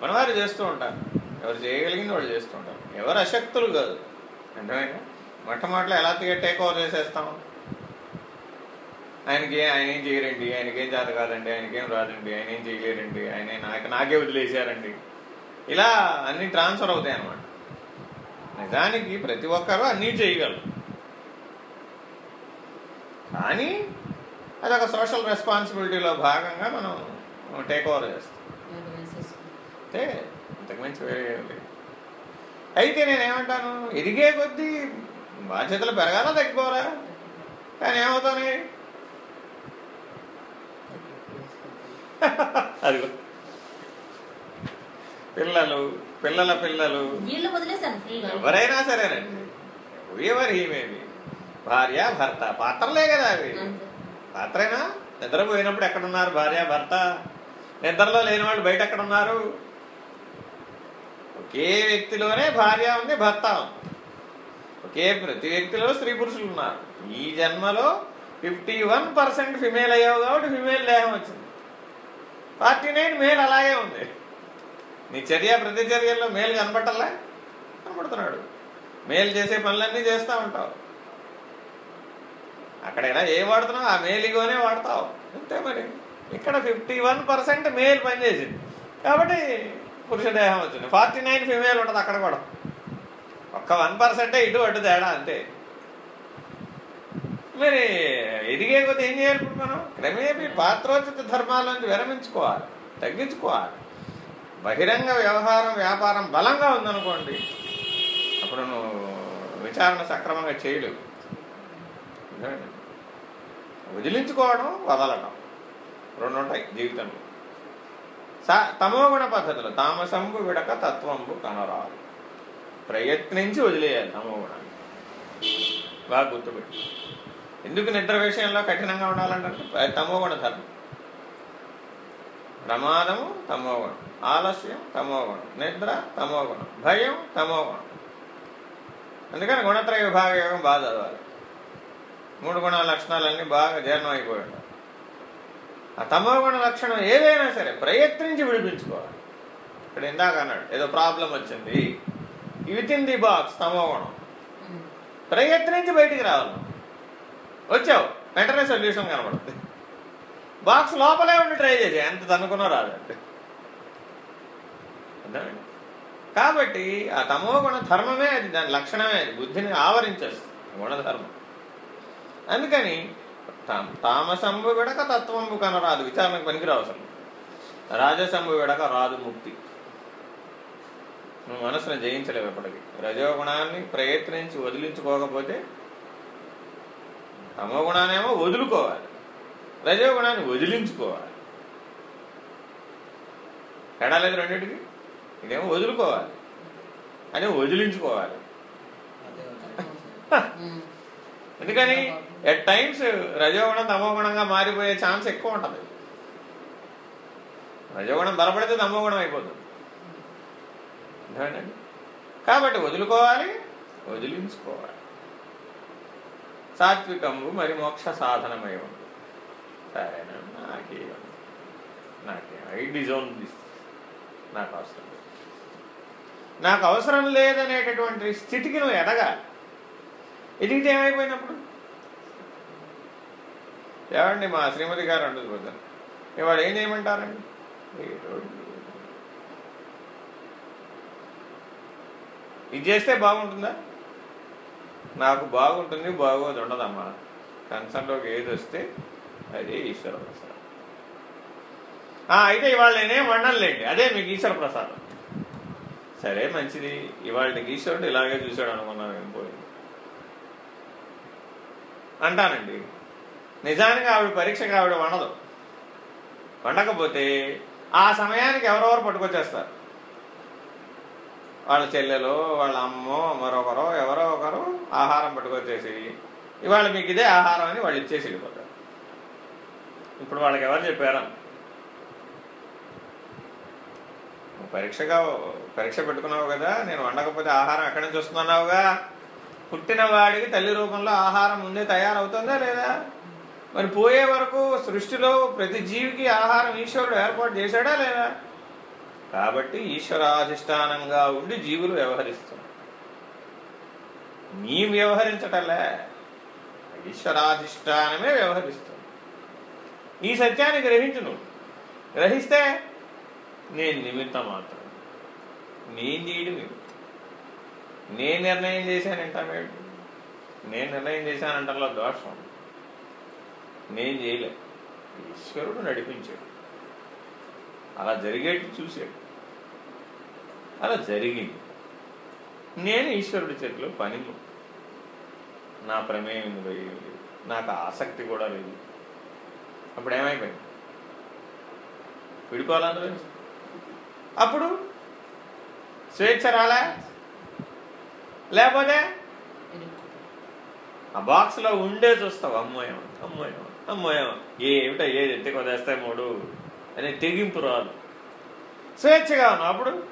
మనవారు చేస్తూ ఉంటారు. ఎవరు చేయగలిగింది వాళ్ళు చేస్తూ ఉంటారు. ఎవరు అశక్తులు కాదు. అర్థమైనా మొట్టమొదటి ఎలా టేక్ ఓవర్ చేసేస్తాం? ఆయనకి ఆయన ఏం చేయరండి? ఆయనకేం చేత కాదండి? ఆయనకేం రాదండి? ఆయన ఏం చేయలేరండి? ఆయన నాకు నాకే వదిలేశారండి? ఇలా అన్ని ట్రాన్స్ఫర్ అవుతాయి అన్నమాట. నిజానికి ప్రతి ఒక్కరూ అన్నీ చేయగలరు. కానీ అదొక సోషల్ రెస్పాన్సిబిలిటీలో భాగంగా మనం టేక్ ఓవర్ చేస్తాం. అంటే ఇంతకు మించి వేరే లేదు. అయితే నేనేమంటాను ఎదిగే కొద్దీ బాధ్యతలు పెరగాలా తగ్గిపోరా కానీ ఏమవుతాయి అదిగో. పిల్లలు పిల్లల పిల్లలు. ఎవరైనా సరేనండి. ఎవరు ఈమెవి భార్య భర్త పాత్రలే కదా అవి. పాత్రేనా? నిద్రపోయినప్పుడు ఎక్కడున్నారు భార్య భర్త? నిద్రలో లేని వాళ్ళు బయట ఎక్కడున్నారు? ఒకే వ్యక్తిలోనే భార్య ఉంది భర్త ఉంది. ఒకే ప్రతి వ్యక్తిలో స్త్రీ పురుషులు ఉన్నారు. ఈ జన్మలో ఫిఫ్టీ వన్ పర్సెంట్ ఫిమేల్ అయ్యావు కాబట్టి ఫిమేల్ దేహం వచ్చింది. ఫార్టీ నైన్ మేల్ అలాగే ఉంది. నీ చర్య ప్రతిచర్యల్లో మేలు కనపట్టలే కనపడుతున్నాడు. మేలు చేసే పనులన్నీ చేస్తూ ఉంటావు. అక్కడైనా ఏ వాడుతున్నావు? ఆ మేలిగోనే వాడతావు. అంతే మరి. ఇక్కడ ఫిఫ్టీ వన్ పర్సెంట్ మేల్ పనిచేసింది. కాబట్టి పురుష దేహం వచ్చింది ఫార్టీ నైన్ ఫిమేల్ ఉంటుంది అక్కడ కూడా. ఒక్క వన్ పర్సెంటే ఇటు అటు తేడా అంతే. మరి ఎదిగే కొద్ది ఏం చేయాలి ఇప్పుడు మనం? క్రమేపీ పాత్రోచిత ధర్మాల్లోంచి విరమించుకోవాలి తగ్గించుకోవాలి. బహిరంగ వ్యవహారం వ్యాపారం బలంగా ఉందనుకోండి అప్పుడు నువ్వు విచారణ సక్రమంగా చేయలేవు. వదిలించుకోవడం వదలడం రెండు ఉంటాయి జీవితంలో. తమోగుణ పద్ధతులు తామసంబు విడక తత్వంబు కనరాదు. ప్రయత్నించి వదిలేయాలి తమోగుణాన్ని బాగా గుర్తుపెట్టి. ఎందుకు నిద్ర విషయంలో కఠినంగా ఉండాలంటే తమోగుణ ధర్మం. ప్రమాదము తమోగుణం ఆలస్యం తమోగుణం నిద్ర తమోగుణం భయం తమోగుణం అందుకని గుణత్రయ విభాగ యోగం బాగా చదవాలి. మూడు గుణ లక్షణాలన్నీ బాగా జీర్ణం అయిపోయి ఉంటాయి ఆ తమోగుణ లక్షణం ఏదైనా సరే ప్రయత్నించి విడిపించుకోవాలి. ఇక్కడ ఇందాక అన్నాడు ఏదో ప్రాబ్లం వచ్చింది. విత్ ఇన్ ది బాక్స్ తమోగుణం. ప్రయత్నించి బయటికి రావాలి. వచ్చావు వెంటనే సొల్యూషన్ కనబడుతుంది. బాక్స్ లోపలే ఉండి ట్రై చేసే ఎంత తనుకున్నా రాదండి. కాబట్టి ఆ తమో గుణధర్మమే అది దాని లక్షణమే అది. బుద్ధిని ఆవరించేస్తుంది గుణధర్మం అందుకని తా- తామసంబు విడక తత్వంబు కనరాదు విచారణకు పనికిరావు అసలు. రాజసంబు విడక రాదు ముక్తి. నువ్వు మనసును జయించలేవు ఎప్పటికీ. రజోగుణాన్ని ప్రయత్నించి వదిలించుకోకపోతే తమో గుణానేమో వదులుకోవాలి. రజోగుణాన్ని వదిలించుకోవాలి. తేడా లేదు రెండింటికి. ఇదేమో వదులుకోవాలి. అని వదిలించుకోవాలి. ఎందుకని? ఎట్ టైమ్స్ రజోగుణం తమోగుణంగా మారిపోయే ఛాన్స్ ఎక్కువ ఉంటుంది. రజోగుణం బలపడితే తమోగుణం అయిపోతుంది. అర్థమైందండి? కాబట్టి వదులుకోవాలి వదిలించుకోవాలి. సాత్వికము మరి మోక్ష సాధనమై ఉంది సరేనా? నాకే నాకే. ఐ డిజోన్ దిస్ నాకు అవసరం లేదు. నాకు అవసరం లేదనేటటువంటి స్థితికి నువ్వు ఎదగాలి. ఎదిగితే ఏమైపోయినప్పుడు? ఏమండి మా శ్రీమతి గారు అంటుంది పొద్దున ఇవాళ ఏం చేయమంటారండి? ఇది. చేస్తే బాగుంటుందా? నాకు బాగుంటుంది బాగోదు ఉండదమ్మా. కన్సర్న్లోకి ఏది వస్తే అది ఈశ్వర ప్రసాదం. అయితే ఇవాళ నేనేం వండనులేండి. అదే మీకు ఈశ్వర ప్రసాదం. సరే మంచిది. ఇవాళ నీకు ఈశ్వరుడు ఇలాగే చూశాడు అనుకున్నాను ఏం పోయింది? అంటానండి. నిజానికి ఆవిడ పరీక్షకి ఆవిడ వండదు. వండకపోతే ఆ సమయానికి ఎవరెవరు పట్టుకొచ్చేస్తారు? వాళ్ళ చెల్లెలు వాళ్ళ అమ్మో మరొకరో ఎవరో ఒకరు ఆహారం పట్టుకొచ్చేసి ఇవాళ మీకు ఇదే ఆహారం అని వాళ్ళు ఇచ్చేసి వెళ్ళిపోతారు. ఇప్పుడు వాళ్ళకి ఎవరు చెప్పారా? పరీక్షగా పరీక్ష పెట్టుకున్నావు కదా నేను వండకపోతే ఆహారం ఎక్కడి నుంచి వస్తున్నావుగా పుట్టిన వాడికి తల్లి రూపంలో ఆహారం ముందే తయారవుతుందా లేదా? మరి పోయే వరకు సృష్టిలో ప్రతి జీవికి ఆహారం ఈశ్వరుడు ఏర్పాటు చేశాడా లేదా? కాబట్టి ఈశ్వరాధిష్టానంగా ఉండి జీవులు వ్యవహరిస్తున్నారు. నీ వ్యవహరించటలే ఈశ్వరాధిష్టానమే వ్యవహరిస్తుంది. ఈ సత్యాన్ని గ్రహించు నువ్వు గ్రహిస్తే నేను నిమిత్తం మాత్రం నేను చేయడం ఏమిటి? నేను నిర్ణయం చేశానంటామేంటి నేను నిర్ణయం చేశానంటలో దోషం? నేను చేయలే. ఈశ్వరుడు నడిపించాడు. అలా జరిగేట్టు చూశాడు. అలా జరిగింది. నేను ఈశ్వరుడి చేతిలో పని నా ప్రమేయం ఇందులో లేదు. నాకు ఆసక్తి కూడా లేదు. అప్పుడు ఏమైపోయింది? విడిపోవాలందరూ అప్పుడు స్వేచ్ఛ రాలే? లేకపోతే? ఆ బాక్స్లో ఉండే చూస్తావు అమ్మోయం అమ్మోయం అమ్మోయం ఏమిటో ఏది? ఎత్తి కొదేస్తాయి మూడు? అని తెగింపు రాదు. స్వేచ్ఛగా ఉన్నావు అప్పుడు?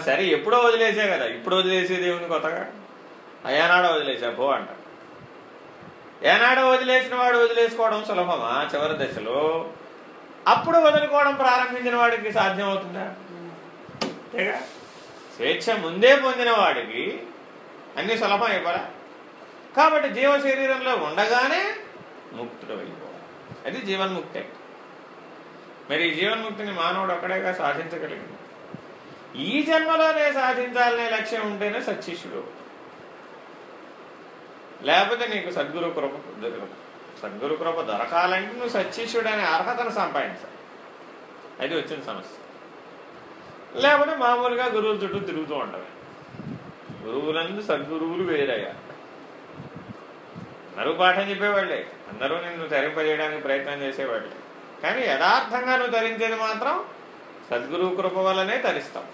సరే ఎప్పుడో వదిలేసే కదా. ఇప్పుడు వదిలేసేది ఏముంది కొత్తగా? ఏనాడో వదిలేసా పో అంట. ఏనాడో వదిలేసిన వాడు వదిలేసుకోవడం సులభమా? చివరి దశలో. అప్పుడు వదులుకోవడం ప్రారంభించిన వాడికి సాధ్యం అవుతుందా? అంతేగా స్వేచ్ఛ ముందే పొందిన వాడికి అన్ని సులభం ఇవ్వరా? కాబట్టి జీవ శరీరంలో ఉండగానే ముక్తుడు వెళ్ళిపోవాలి అది జీవన్ముక్తి. మరి ఈ జీవన్ముక్తిని మానవుడు ఒక్కడేగా సాధించగలిగింది ఈ జన్మలోనే సాధించాలనే లక్ష్యం ఉంటేనే సత్శిష్యుడు లేకపోతే నీకు సద్గురు కృప సద్గురు కృప దొరకాలంటే నువ్వు సత్శిష్యుడు అర్హతను సంపాదించాలి. అది వచ్చిన సమస్య. లేకపోతే మామూలుగా గురువుల చుట్టూ తిరుగుతూ ఉండవే. గురువులందు సద్గురువులు వేరయ్యా. అందరూ పాఠం చెప్పేవాళ్ళే. అందరూ నిన్ను తరింపజేయడానికి ప్రయత్నం చేసేవాళ్ళే. కానీ యథార్థంగా నువ్వు తరించేది మాత్రం సద్గురు కృప వల్లనే తరిస్తావు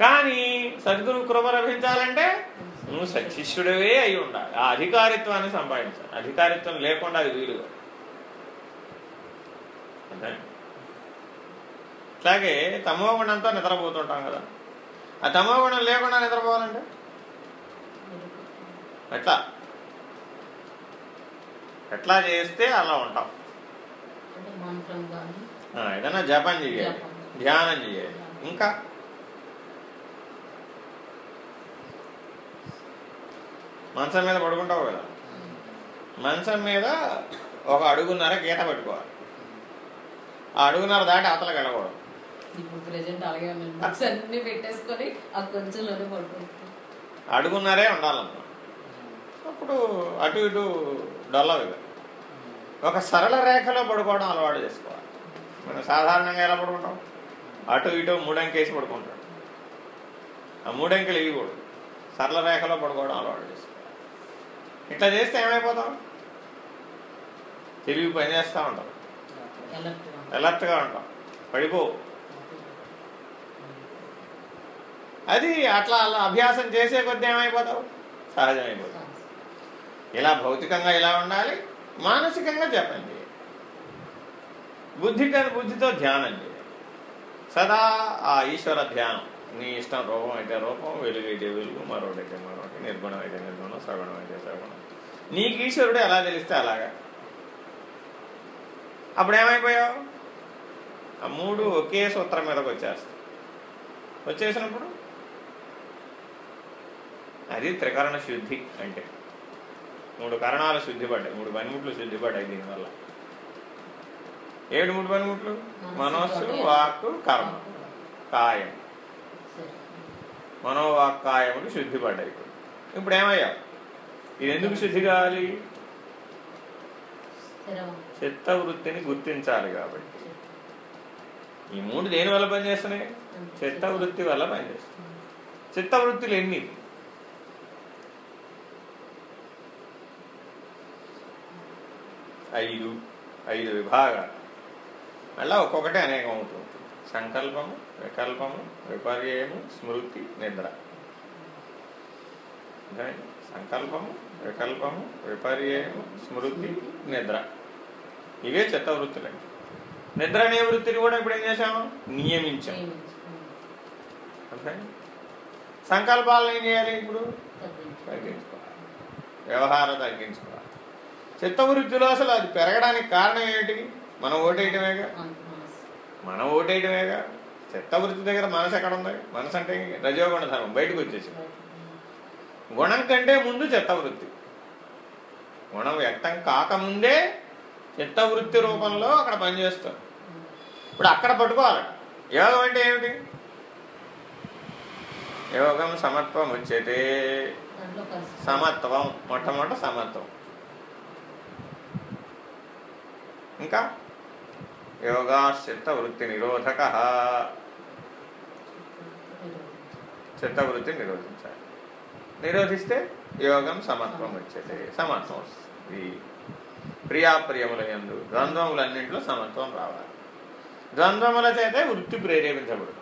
కానీ సద్గురు కృప లభించాలంటే నువ్వు సశిష్యుడవే అయి ఉండాలి. ఆ అధికారిత్వాన్ని సంపాదించాలి. అధికారిత్వం లేకుండా అది వీలుగా. అదే అట్లాగే తమో గుణంతో నిద్రపోతుంటాం కదా. ఆ తమో గుణం లేకుండా నిద్రపోవాలంటే ఎట్లా? ఎట్లా చేస్తే అలా ఉంటాం. ఏదైనా జపం చేయాలి. ధ్యానం చేయాలి. ఇంకా? మంచం మీద పడుకుంటావు కదా? మంచం మీద ఒక అడుగున్నర గీత పెట్టుకోవాలి. ఆ అడుగున్నర దాటి అవతలకి వెళ్ళకూడదు. ఇప్పుడు ప్రెజెంట్ అలాగే బుక్స్ అన్ని పెట్టేసుకొని ఆ కొంచెంలోనే పడుకుంటాం అడుగున్నరే ఉండాలన్నమాట అప్పుడు అటు ఇటు డొల్లవి ఒక సరళ రేఖలో పడుకోవడం అలవాటు చేసుకోవాలి. మనం సాధారణంగా ఎలా పడుకుంటాం? అటు ఇటు మూడంకేసి పడుకుంటాడు ఆ మూడంకెలు ఇవ్వకూడదు సరళ రేఖలో పడుకోవడం అలవాటు చేసుకోవాలి. ఇట్లా చేస్తే ఏమైపోతాం? తెలివి పని చేస్తూ ఉంటాం. ఎలక్ట్గా అలర్ట్గా ఉంటాం. పడిపో అది అట్లా అలా అభ్యాసం చేసే కొద్ది ఏమైపోతావు? సహజమైపోతావు. ఇలా భౌతికంగా ఇలా ఉండాలి? మానసికంగా జపం చేయాలి. బుద్ధి బుద్ధితో ధ్యానం చేయాలి. సదా ఆ ఈశ్వర ధ్యానం. నీ ఇష్టం రూపం అయితే రూపం వెలుగు అయితే వెలుగు మరొకటైతే అయితే మరొకటి నిర్గుణం అయితే నిర్గుణం సగుణం అయితే సగుణం. నీకు ఈశ్వరుడు ఎలా తెలిస్తే అలాగా. అప్పుడు ఏమైపోయావు? ఆ మూడు ఒకే సూత్రం మీదకి వచ్చేస్తాయి. వచ్చేసినప్పుడు అది త్రికరణ శుద్ధి అంటే. మూడు కరణాలు శుద్ధి పడ్డాయి. మూడు పనిముట్లు శుద్ధి పడ్డాయి దీనివల్ల. ఏడు మూడు పనిముట్లు? మనస్సు వాక్కు కర్మ. కాయం. సరే. మనోవాక్ కాయములు శుద్ధి పడ్డాయి ఇప్పుడు. ఇప్పుడు ఏమయ్యావు ఇది ఎందుకు శుద్ధి కావాలి? స్థిరం చిత్తవృత్తిని గుర్తించాలి కాబట్టి. ఈ మూడు దేని వల్ల పనిచేస్తున్నాయి? చిత్తవృత్తి వల్ల పనిచేస్తున్నాయి. చిత్తవృత్తులు ఎన్ని? ఐదు ఐదు విభాగాలు. మళ్ళా ఒక్కొక్కటి అనేకం అవుతుంది. సంకల్పము వికల్పము విపర్యయము స్మృతి నిద్ర? సంకల్పము వికల్పము విపర్యయము స్మృతి నిద్ర. ఇవే చిత్తవృత్తులండి నిద్ర అనే వృత్తిని కూడా ఇప్పుడు ఏం చేసాము నియమించాం. అర్థమైందా? సంకల్పాలను ఏం చేయాలి ఇప్పుడు? తగ్గించుకోవాలి. వ్యవహారం తగ్గించుకోవాలి. చిత్తవృత్తిలో అసలు అది పెరగడానికి కారణం ఏమిటి? మనం ఓటేయటమేగా? మనం ఓటేయటమేగా? చిత్తవృత్తి దగ్గర మనసు ఎక్కడ ఉంది మనసు అంటే రజోగుణ ధర్మం. బయటకు వచ్చేసి. గుణం కంటే ముందు చిత్తవృత్తి. గుణం వ్యక్తం కాకముందే చిత్తవృత్తి రూపంలో అక్కడ పనిచేస్తాం. ఇప్పుడు అక్కడ పట్టుకోవాలి. యోగం అంటే ఏమిటి? యోగం సమత్వం వచ్చేది. సమత్వం మొట్టమొదట సమత్వం. ఇంకా? యోగా చిత్తవృత్తి నిరోధక చిత్తవృత్తిని నిరోధించాలి నిరోధిస్తే యోగం సమత్వం వచ్చేది సమత్వం వస్తుంది. ప్రియాప్రియముల ఎందు ద్వంద్వములన్నింటిలో సమత్వం రావాలి. ద్వంద్వముల చేతే వృత్తి ప్రేరేపించబడుతుంది.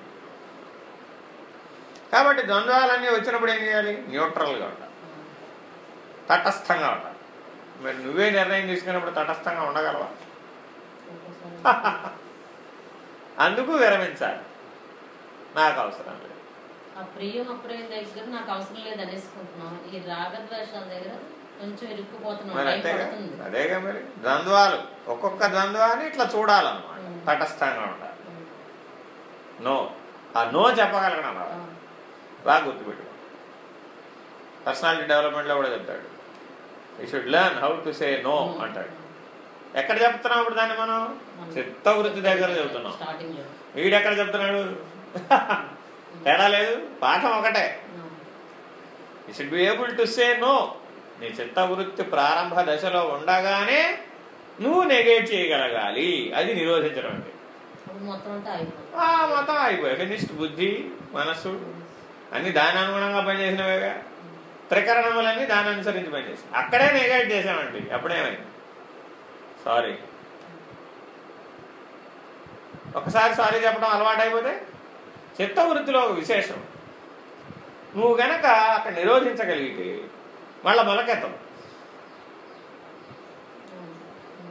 కాబట్టి ద్వంద్వాలన్నీ వచ్చినప్పుడు ఏం చేయాలి? న్యూట్రల్గా ఉండాలి. తటస్థంగా ఉండాలి. మరి నువ్వే నిర్ణయం తీసుకున్నప్పుడు తటస్థంగా ఉండగలవా? అందుకు విరమించాలి. నాకు అవసరం లేదు. ఆ ప్రియం అప్రియం దగ్గర నాకు అవసరం లేదు అనేసుకుంటున్నాం ఈ రాగద్వేషాల దగ్గర కొంచెం ఇరుక్కుపోతున్నాం మరి అదేగా ద్వంద్వాలు. ఒక్కొక్క ద్వంద్వాన్ని ఇట్లా చూడాలన్నమాట. తటస్థంగా ఉండాలి. నో. ఆ నో చెప్పగలగడం. బాగా గుర్తుపెట్టు పర్సనాలిటీ డెవలప్మెంట్లో కూడా చెప్తాడు. You should learn how to say no. అంటాడు. ఎక్కడ చెప్తున్నాం ఇప్పుడు దాన్ని మనం? చిత్తవృత్తి దగ్గర చెబుతున్నాం వీడెక్కడ చెప్తున్నాడు? తేడా లేదు. పాఠం ఒకటే. You should be able to say no నీ చిత్తవృత్తి ప్రారంభ దశలో ఉండగానే నువ్వు నెగేట్ చేయగలగాలి. అది నిరోధించడం అంటే. అప్పుడు మొత్తం అయిపోయి. ఫినిష్డ్ బుద్ధి మనస్సు అన్ని దాని అనుగుణంగా పనిచేసినవేగా. త్రికరణములన్నీ దాని అనుసరించి పనిచేసాయి అక్కడే నెగేట్ చేసామండి అప్పుడేమైంది? సారీ. ఒకసారి సారీ చెప్పడం అలవాటు అయిపోతే చిత్తవృత్తిలో ఒక విశేషం. నువ్వు గనక అక్కడ నిరోధించగలిగితే మళ్ళా మొలకెత్తం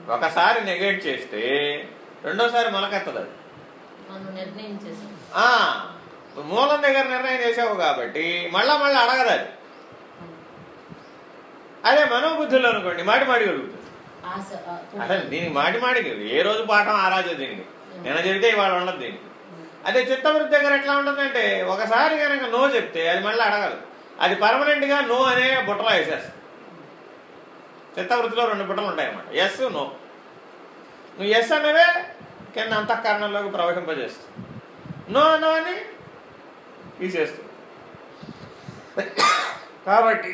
ఒకసారి నెగేట్ చేస్తే రెండోసారి మొలకెత్తదు అది. మూలం దగ్గర నిర్ణయం చేసావు కాబట్టి మళ్ళా మళ్ళీ అడగదు అది. అదే మనోబుద్ధులు అనుకోండి మాటి మాటి కలుగుతుంది అసలు దీనికి మాటి మాటికి ఏ రోజు పాఠం ఆ రాజు దీనికి నిన్న చెబితే ఇవాళ ఉండదు దీనికి. అదే చిత్తవృత్తి దగ్గర ఎట్లా ఉంటుందంటే ఒకసారి కనుక నో చెప్తే అది మళ్ళీ అడగదు అది పర్మనెంట్గా నో అనే బుట్టలో వేసేస్తుంది చిత్తవృత్తిలో రెండు బుట్టలు ఉంటాయి అన్నమాట ఎస్ నో నువ్వు ఎస్ అన్నవే కింద అంతఃకరణలోకి ప్రవహింపజేస్తుంది నో అన్నవని తీసేస్తుంది కాబట్టి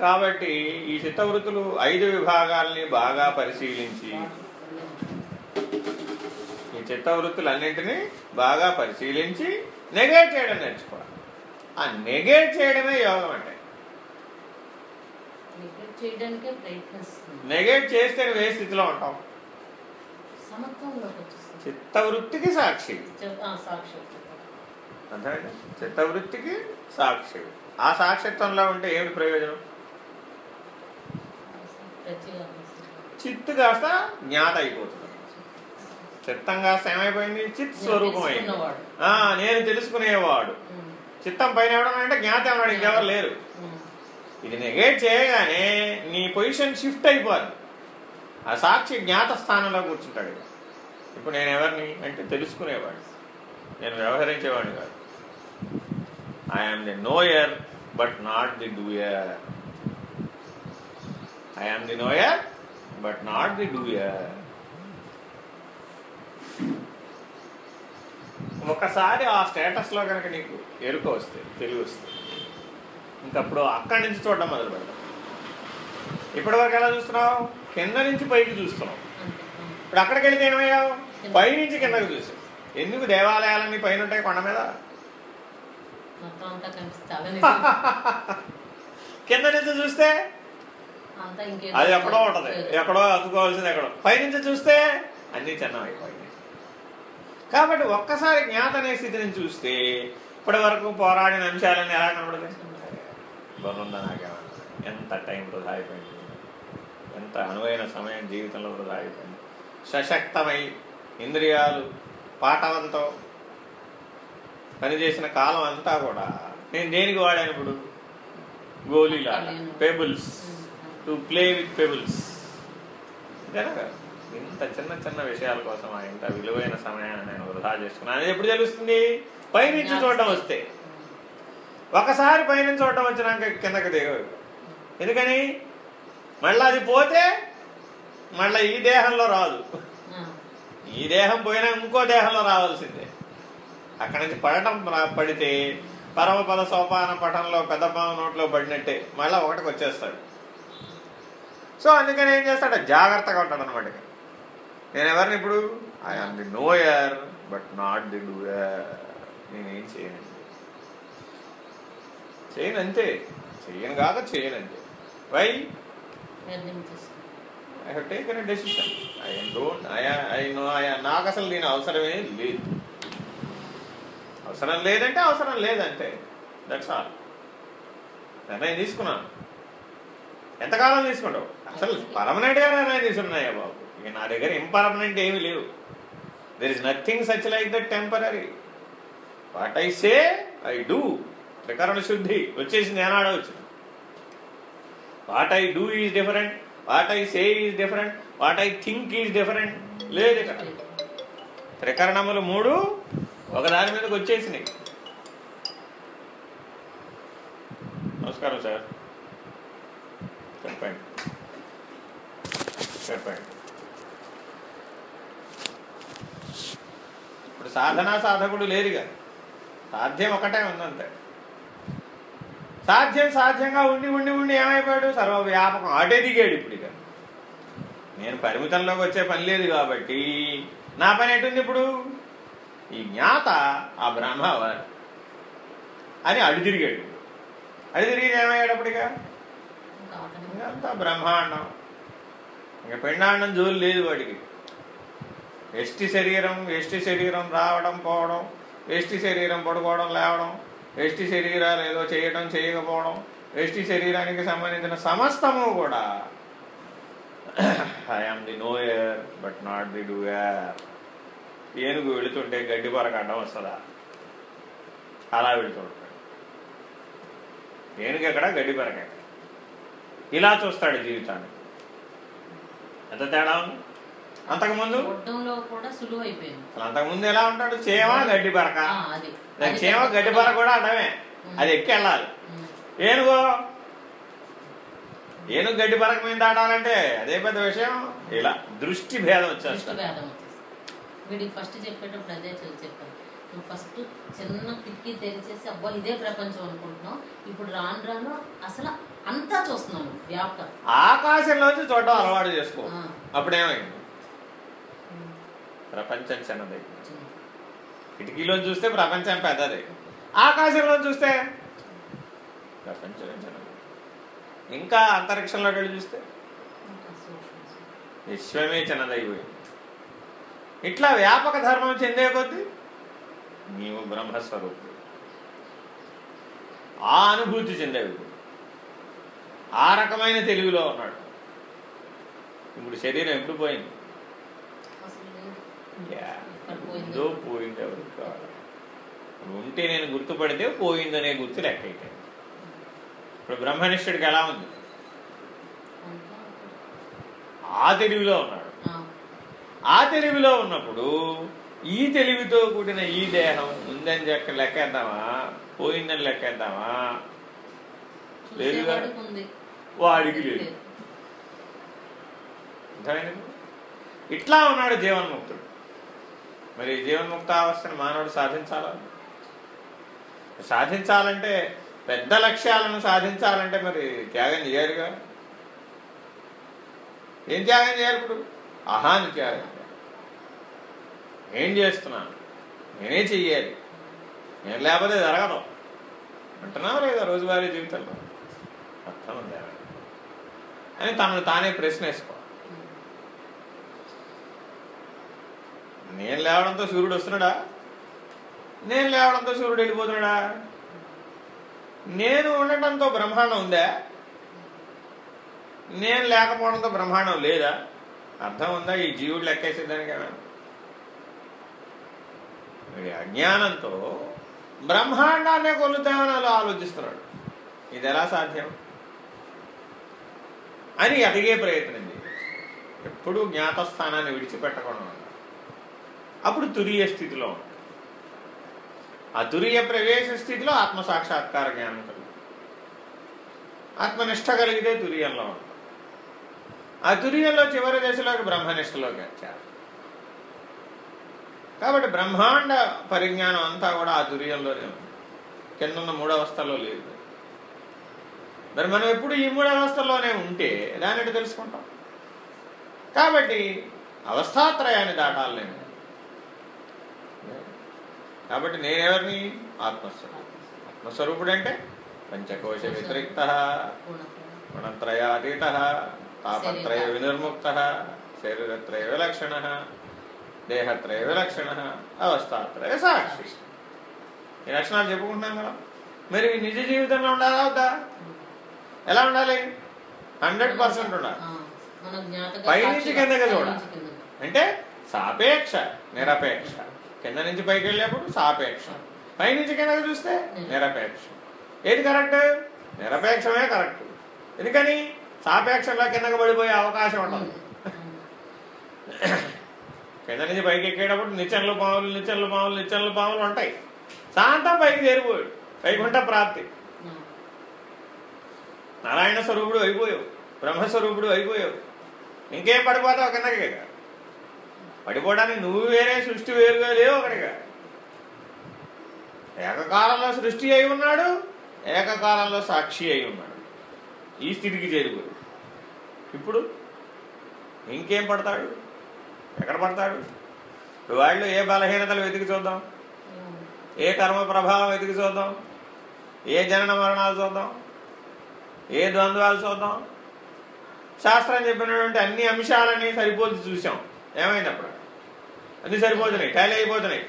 కాబట్టి ఈ చిత్తవృత్తులు ఐదు విభాగాల్ని బాగా పరిశీలించి ఈ చిత్తవృత్తులన్నింటినీ బాగా పరిశీలించి నెగేట్ చేయడం నేర్చుకోవాలి. ఆ నెగేట్ చేయడమే యోగం అంటే నెగేట్ చేస్తే నువ్వు ఏ స్థితిలో ఉంటావు చిత్తవృత్తికి సాక్షి. అర్థమైందా చిత్తవృత్తికి సాక్షి. ఆ సాక్షిత్వంలో ఉంటే ఏమిటి ప్రయోజనం? చిత్తు కాస్త జ్ఞాత అయిపోతుంది చిత్తం కాస్త ఏమైపోయింది చిత్ స్వరూపం అయింది నేను తెలుసుకునేవాడు. చిత్తం పైన ఎవడనంటే జ్ఞాత ఉన్నాడు ఇంకెవరు లేరు. ఇది నెగేట్ చేయగానే నీ పొజిషన్ షిఫ్ట్ అయిపోద్ది. ఆ సాక్షి జ్ఞాత స్థానంలో కూర్చుంటాడు. ఇప్పుడు నేను ఎవరిని అంటే తెలుసుకునేవాడు నేను వ్యవహరించేవాడిని కాదు. I'm the knower but not the doer I'm the knower but not the doer ఒకసారి ఆ స్టేటస్లో కనుక నీకు ఎరుక వస్తే తెలివి వస్తే ఇంకప్పుడు అక్కడి నుంచి చూడడం మొదలు పెడతాం ఇప్పటి వరకు ఎలా చూస్తున్నావు? కింద నుంచి పైకి చూస్తున్నావు. ఇప్పుడు అక్కడికి వెళ్తే ఏమయ్యావు? పై నుంచి కిందకి చూసావు. ఎందుకు దేవాలయాలన్నీ పైన ఉంటాయి కొండ మీద. కింద నుంచి చూస్తే అది ఎక్కడో ఉంటది. ఎక్కడో అందుకోవాల్సింది ఎక్కడో. పైనుంచి చూస్తే అన్నీ చిన్నమైపోయింది కాబట్టి ఒక్కసారి జ్ఞాత అనే స్థితిని చూస్తే ఇప్పటి వరకు పోరాడిన అంశాలన్నీ ఎలా కనబడతాయి? బొనుందా నాకేమన్నా ఎంత టైం వృధా అయిపోయింది. ఎంత అనువైన సమయం జీవితంలో వృధా అయిపోయింది. సశక్తమై ఇంద్రియాలు పాఠవంతో పనిచేసిన కాలం అంతా కూడా నేను దేనికి వాడాను ఇప్పుడు? గోళీలా pebbles to play with pebbles. అంతేనా ఇంత చిన్న చిన్న విషయాల కోసం ఆ ఇంత విలువైన సమయాన్ని నేను వృధా చేసుకున్నాను. అది ఎప్పుడు తెలుస్తుంది? పైనుంచి చూడటం వస్తే. ఒకసారి పైనుంచి చూడటం వచ్చినాక కిందకి దిగవు ఎందుకని? మళ్ళీ అది పోతే మళ్ళీ ఈ దేహంలో రాదు. ఈ దేహం పోయినా ఇంకో దేహంలో రావాల్సిందే. అక్కడి నుంచి పడటం పడితే పరమపద సోపాన పటంలో పెద్ద నోట్లో పడినట్టే మళ్ళీ ఒకటికి వచ్చేస్తాడు సో అందుకని ఏం చేస్తాడు? జాగ్రత్తగా ఉంటాడు అనమాట నేను ఎవరిని ఇప్పుడు? I am the knower but not the doer నేనేం చేయను. చేయను అంతే. చేయను కాక చేయను అంతే. Why. I taken a decision I don't I I know I నాకు అసలు దీని అవసరమే లేదు. అవసరం లేదంటే అవసరం లేదంటే దట్స్ ఆల్ నిర్ణయం తీసుకున్నాను. ఎంతకాలం తీసుకుంటావు? అసలు పర్మనెంట్గా నిర్ణయం తీసుకున్నాయా బాబు? ఇక నా దగ్గర ఇంపర్మనెంట్ ఏమీ లేవు. There is nothing such like that temporary what I say I do త్రికరణ శుద్ధి వచ్చేసింది ఏనాడో వచ్చింది. What I do is different what I say is different what I think is different లేదు ఇక్కడ. త్రికరణములు మూడు ఒకదాని మీదకి వచ్చేసినాయి. నమస్కారం సార్. చెప్పండి చెప్పండి ఇప్పుడు సాధనా సాధకుడు లేరుగా. సాధ్యం ఒకటే ఉందంతే. సాధ్యం సాధ్యంగా ఉండి ఉండి ఉండి ఏమైపోయాడు? సర్వవ్యాపకం. అటే దిగాడు ఇప్పుడు ఇక. నేను పరిమితంలోకి వచ్చే పని లేదు కాబట్టి నా పని ఎటుంది ఇప్పుడు? ఈ జ్ఞాత ఆ బ్రహ్మ అని అడు తిరిగాడు. తిరిగి ఏమయ్యాడు అప్పుడు ఇదంతా ఇంకా బ్రహ్మాండం. ఇంకా పిండాండం జోలు లేదు వాడికి. ఎస్టి శరీరం ఎస్టి శరీరం రావడం పోవడం ఎస్టి శరీరం పడుకోవడం లేవడం ఎస్టి శరీరాలు ఏదో చేయడం చేయకపోవడం ఎస్టి శరీరానికి సంబంధించిన సమస్తము కూడా I'm the knower but not the doer ఏనుగు వెళుతుంటే గడ్డి పరకు అడ్డం వస్తుందా? అలా వెళుతుంటాడు ఏనుగు ఎక్కడ? గడ్డి పరక. ఎక్కడ ఇలా చూస్తాడు జీవితాన్ని. ఎంత తేడా ఉంది? అంతకుముందు? అసలు అంతకుముందు ఎలా ఉంటాడు? చేమ గడ్డి దాని చేమ గడ్డి పరక కూడా అడ్డమే. అది ఎక్కి వెళ్ళాలి. ఏనుగో? ఏనుగు గడ్డి పరక మీద దాటాలంటే అదే పెద్ద విషయం. ఇలా దృష్టి భేదం దృష్టి వచ్చేస్తుంది భేదం వచ్చేసి వీడికి ఫస్ట్ చెప్పేటప్పుడు అదే చెప్పాను. నువ్వు ఫస్ట్ చిన్న కిటికీ తెరిచేసి అబ్బా ఇదే ప్రపంచం అనుకుంటున్నావు ఇప్పుడు రాను రాను అసలు అంతా చూస్తున్నాను వ్యాప్తం. ఆకాశంలోంచి చూడటం అలవాటు చేసుకో. అప్పుడేమైంది. ప్రపంచం చిన్నది. చిన్న. కిటికీలో చూస్తే ప్రపంచం పెద్దది. ఆకాశంలో చూస్తే ప్రపంచం చిన్నది. ఇంకా అంతరిక్షంలోకి వెళ్ళి చూస్తే. విశ్వమే చిన్నదైపోయింది. ఇట్లా వ్యాపక ధర్మం చెందే కొద్దీ నీవు బ్రహ్మస్వరూపుడు. ఆ అనుభూతి చెందేవి ఆ రకమైన తెలుగులో ఉన్నాడు. ఇప్పుడు శరీరం ఎప్పుడు పోయింది. ఎక్కడ పోయిందో. ఎవరికి కావాలి? ఉంటే నేను గుర్తుపడితే పోయిందనే గుర్తు లెక్క అయితే ఇప్పుడు బ్రహ్మనిష్ఠుడికి ఎలా ఉంది? ఆ తెలివిలో ఉన్నాడు. ఆ, ఆ తెలివిలో ఉన్నప్పుడు ఈ తెలివితో కూడిన ఈ దేహం ఉందని చెప్పి లెక్కేద్దామా? పోయిందని లెక్కేద్దామా? ఉంది వాడికి లేదు. ఇట్లా ఉన్నాడు జీవన్ముక్తుడు. మరి జీవన్ముక్త అవస్థను మానవుడు సాధించాలా? సాధించాలంటే పెద్ద లక్ష్యాలను సాధించాలంటే మరి త్యాగం చేయాలిగా? ఏం త్యాగం చేయాలి ఇప్పుడు? అహాని త్యాగం. ఏం చేస్తున్నాను? నేనే చెయ్యాలి. నేను లేకపోతే జరగదు. అంటున్నావు లేదా రోజువారీ జీవితంలో? అర్థం జరగదు అని తనను తానే ప్రశ్న నేను లేవడంతో సూర్యుడు వస్తున్నాడా? నేను లేవడంతో సూర్యుడు వెళ్ళిపోతున్నాడా? నేను ఉండటంతో బ్రహ్మాండం ఉందా? నేను లేకపోవడంతో బ్రహ్మాండం లేదా? అర్థం ఉందా? ఈ జీవుడు లెక్కేసేదానికేనా వీడి అజ్ఞానంతో బ్రహ్మాండాన్నే కొలుతామని అలా ఆలోచిస్తున్నాడు. ఇది ఎలా సాధ్యం? అని అడిగే ప్రయత్నం చేయాలి ఎప్పుడూ జ్ఞాతస్థానాన్ని విడిచిపెట్టకుండా అప్పుడు తురియ స్థితిలో ఉంటాడు ఆ తురియ ప్రవేశ స్థితిలో ఆత్మ సాక్షాత్కార జ్ఞానం కలుగుతుంది. ఆత్మనిష్ట కలిగితే తురియంలో ఉంటాం ఆ తురియంలో చివరి దశలోకి బ్రహ్మనిష్టలోకి వచ్చారు. కాబట్టి బ్రహ్మాండ పరిజ్ఞానం అంతా కూడా ఆ దుర్యంలోనే ఉంది. కిందన్న మూడు లేదు. మరి మనం ఎప్పుడు ఈ మూడవస్థలోనే ఉంటే దాని తెలుసుకుంటాం? కాబట్టి అవస్థాత్రయాన్ని దాటాలి నేను కాబట్టి నేనెవరిని? ఆత్మస్వరూపుడు. ఆత్మస్వరూపుడు అంటే పంచకోశ వ్యతిరిక్త గుణత్రయాతీత తాపత్రయ వినిర్ముక్త శరీరత్రయ విలక్షణ. దేహత్రయ విలక్షణ అవస్థాత్రయ సాక్షి. ఈ లక్షణాలు చెప్పుకుంటున్నాం కదా. మరి నిజ జీవితంలో ఉండాలా వద్దా? ఎలా ఉండాలి? హండ్రెడ్ పర్సెంట్ ఉండాలి. మన జ్ఞాతక పై నుంచి సాక్షిగా- కిందకి చూడాలి. అంటే సాపేక్ష నిరపేక్ష. కింద నుంచి పైకి వెళ్ళేప్పుడు సాపేక్ష. పై నుంచి కిందకి చూస్తే నిరపేక్ష. ఏది కరెక్ట్? నిరపేక్షమే కరెక్ట్. ఎందుకని? సాపేక్షంలో కిందకి పడిపోయే అవకాశం ఉంటుంది కింద నుంచి పైకి ఎక్కేటప్పుడు నిచ్చెనలు పాములు నిచ్చెనలు పాములు నిచ్చెనలు పాములు ఉంటాయి. శాంతం పైకి చేరిపోయాడు. వైకుంఠ ప్రాప్తి. నారాయణ స్వరూపుడు అయిపోయావు. బ్రహ్మస్వరూపుడు అయిపోయావు. ఇంకేం పడిపోతావు కిందకి పడిపోవడానికి నువ్వు వేరే సృష్టి వేరుగా లేవు అక్కడిగా ఏకకాలంలో సృష్టి అయి ఉన్నాడు ఏకకాలంలో సాక్షి అయి ఉన్నాడు. ఈ స్థితికి చేరిపోయాడు. ఇప్పుడు ఇంకేం పడతాడు? ఎక్కడ పడతాడు వాళ్ళు ఏ బలహీనతలు వెతికి చూద్దాం? ఏ కర్మ ప్రభావం వెతికి చూద్దాం? ఏ జనన మరణాలు చూద్దాం? ఏ ద్వంద్వాలు చూద్దాం? శాస్త్రం చెప్పినటువంటి అన్ని అంశాలని సరిపోల్చి చూసాం ఏమైంది అప్పుడు? అన్ని సరిపోతున్నాయి టాలీ అయిపోతున్నాయి.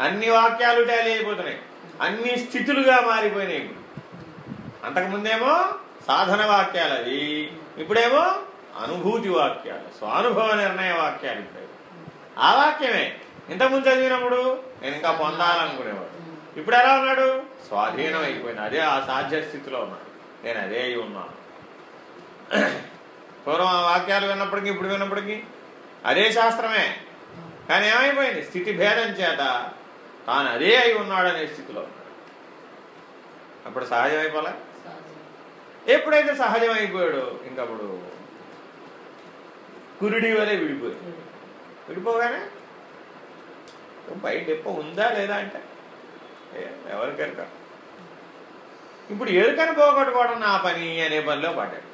అన్ని వాక్యాలు టాలీ అయిపోతున్నాయి. అన్ని స్థితులుగా మారిపోయినాయి. అంతకుముందేమో సాధన వాక్యాలు అవి ఇప్పుడేమో అనుభూతి వాక్యాలు స్వానుభవ నిర్ణయ వాక్యాలు. ఇప్పుడు ఆ వాక్యమే. ఇంతకుముందు చదివినప్పుడు నేను ఇంకా పొందాలనుకునేవాడు. ఇప్పుడు ఎలా ఉన్నాడు? స్వాధీనం అయిపోయింది. అదే ఆ సాధ్య స్థితిలో ఉన్నాడు. నేను అదే అయి ఉన్నాను. పూర్వం ఆ వాక్యాలు విన్నప్పటికీ ఇప్పుడు విన్నప్పటికీ అదే శాస్త్రమే. కానీ ఏమైపోయింది? స్థితి భేదం చేత తాను అదే అయి ఉన్నాడనే స్థితిలో ఉన్నాడు. అప్పుడు సహజమైపోలే సహజం. ఎప్పుడైతే సహజం అయిపోయాడో ఇంకప్పుడు కురుడి వలె విడిపోయాడు. విడిపోగానే? బయట ఎప్ప ఉందా లేదా అంటే? ఎవరికి ఎరుక ఇప్పుడు ఎరుకని పోగొట్టుకోవడం నా పని అనే పనిలో పడ్డాడు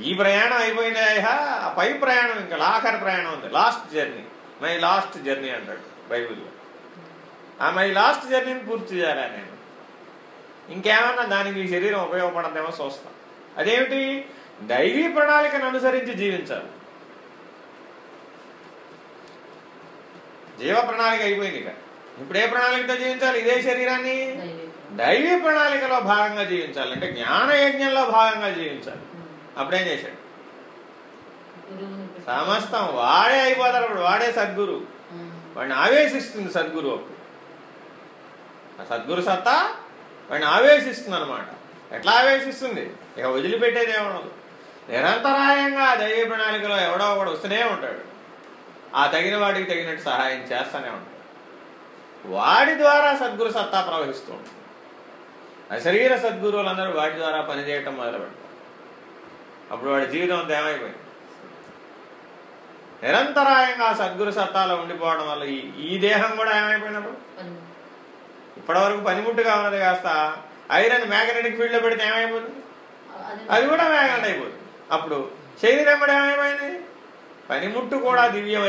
ఈ ప్రయాణం అయిపోయింది ఆ పై ప్రయాణం ఇంకా ఆఖరి ప్రయాణం ఉంది. Last journey. My last journey అంటాడు బైబిల్లో. ఆ మై లాస్ట్ జర్నీని పూర్తి చేయాలా నేను? ఇంకేమన్నా దానికి శరీరం ఉపయోగపడదేమో చూస్తాను అదేమిటి? దైవీ ప్రణాళికను అనుసరించి జీవించాలి. జీవ ప్రణాళిక అయిపోయింది ఇక. ఇప్పుడు ఏ ప్రణాళికతో జీవించాలి? ఇదే శరీరాన్ని? దైవీ ప్రణాళికలో భాగంగా జీవించాలి. అంటే జ్ఞాన యజ్ఞంలో భాగంగా జీవించాలి. అప్పుడేం చేశాడు? సమస్తం వాడే అయిపోతాడు అప్పుడు వాడే సద్గురు. వాడిని ఆవేశిస్తుంది సద్గురు అప్పుడు. ఆ సద్గురు సత్తా వాడిని ఆవేశిస్తుంది అనమాట ఎట్లా ఆవేశిస్తుంది? ఇక వదిలిపెట్టేది ఏమనదు నిరంతరాయంగా దైవీ దైవ ప్రణాళికలో ఎవడో ఒకడు వస్తూనే ఉంటాడు. ఆ తగిన వాడికి తగినట్టు సహాయం చేస్తూనే ఉంటాడు. వాడి ద్వారా సద్గురు సత్తా ప్రవహిస్తూ ఉంటుంది. ఆ శరీర సద్గురువులందరూ వాడి ద్వారా పనిచేయటం మొదలు పెడతారు అప్పుడు వాడి జీవితం అంతా ఏమైపోయింది నిరంతరాయంగా సద్గురు సత్తాలో ఉండిపోవడం వల్ల ఈ ఈ దేహం కూడా ఏమైపోయినప్పుడు. ఇప్పటివరకు పనిముట్టుగా ఉన్నది కాస్త ఐరన్ మ్యాగ్నెటిక్ ఫీల్డ్లో పెడితే ఏమైపోతుంది? అది అది కూడా మ్యాగ్నెట్ అయిపోతుంది. అప్పుడు శరీరం కూడా ఏమైపోయింది? పనిముట్టు కూడా దివ్యం